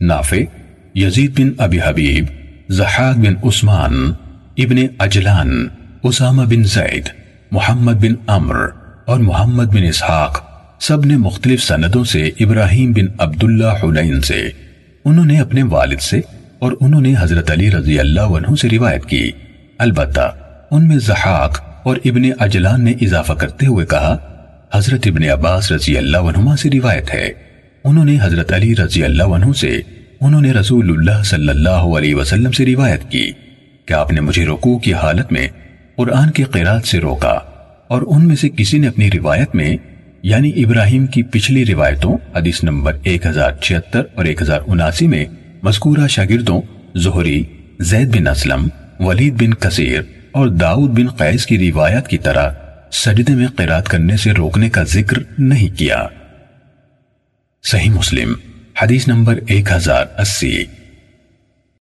نافع، یزید بن ابی حبیب، زحاق بن عثمان، ابن اجلان، اسامہ بن زید، محمد بن عمر اور محمد بن اسحاق سب نے مختلف سندوں سے ابراہیم بن عبداللہ حنین سے، انہوں نے اپنے والد سے اور انہوں نے حضرت علی رضی اللہ عنہ سے روایت کی۔ البتہ ان میں زحاق اور ابن اجلان نے اضافہ کرتے ہوئے کہا، حضرت ابن عباس رضی اللہ عما سے روایت ہے۔ اللہ عنہما انہوں نے حضرت علی رضی اللہ عنہ سے، انہوں نے رسول اللہ صلی اللہ علیہ وسلم سے روایت کی کہ آپ نے مجھے رکوع کی حالت میں قرآن کی قرآت سے روکا اور ان میں سے کسی نے اپنی روایت میں یعنی ابراہیم کی پچھلی روایتوں، حدیث نمبر 1076 اور 1079 میں مذکورہ شاگردوں زہری، زید بن اسلم، ولید بن کثیر اور داؤد بن قیس کی روایت کی طرح سجدے میں قرآت کرنے سے روکنے کا ذکر نہیں